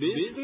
بسم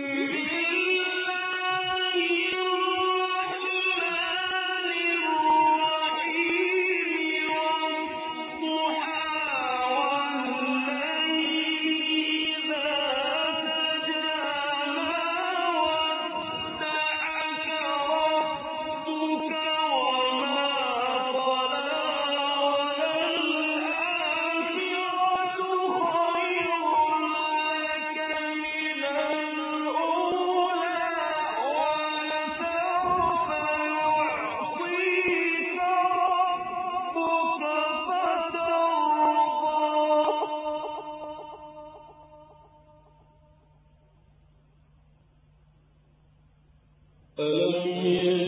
ألم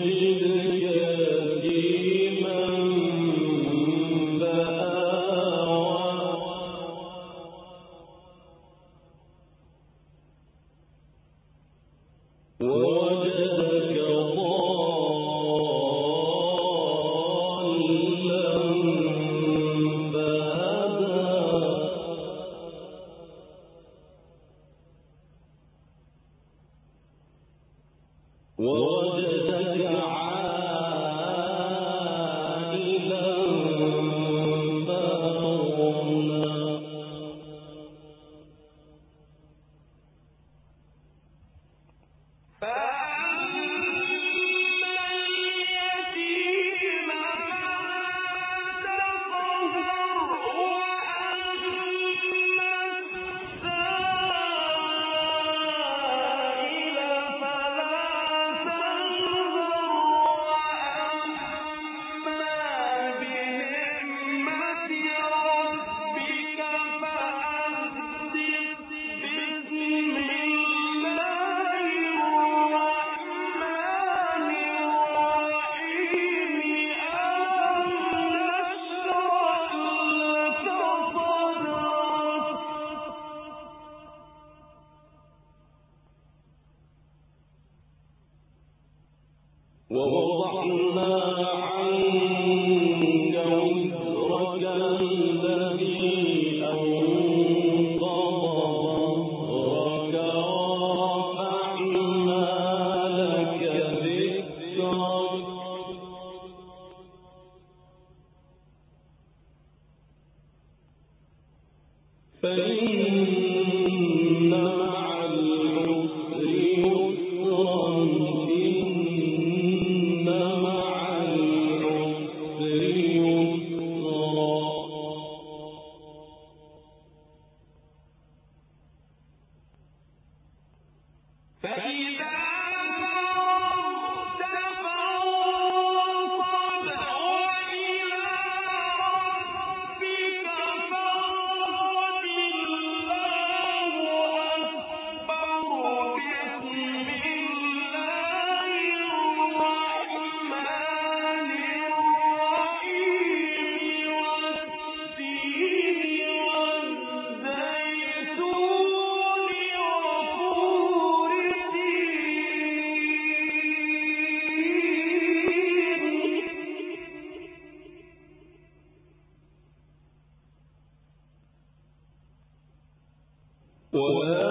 我。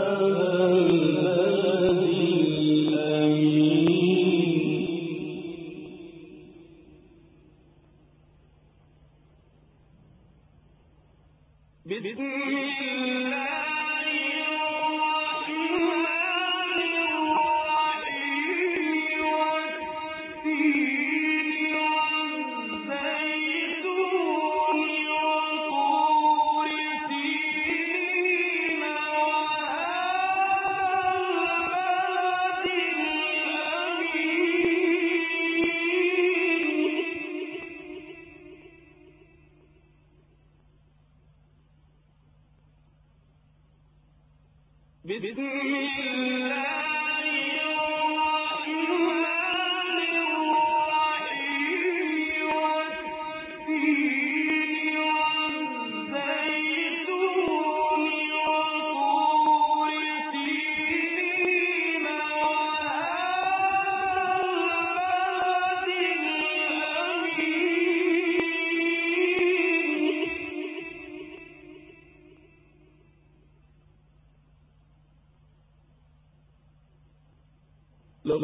لقد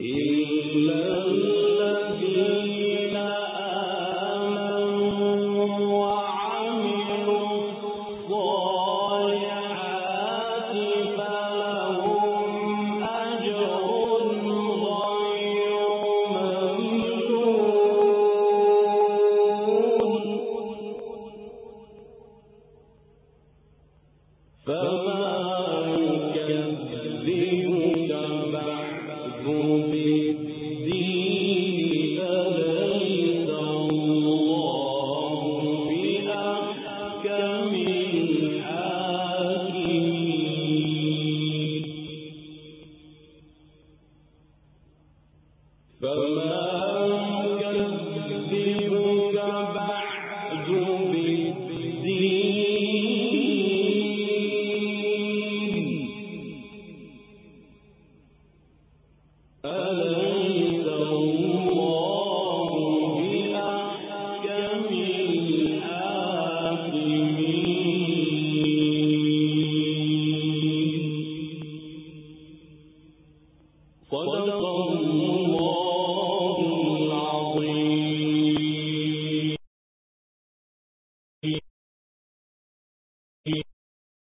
إلا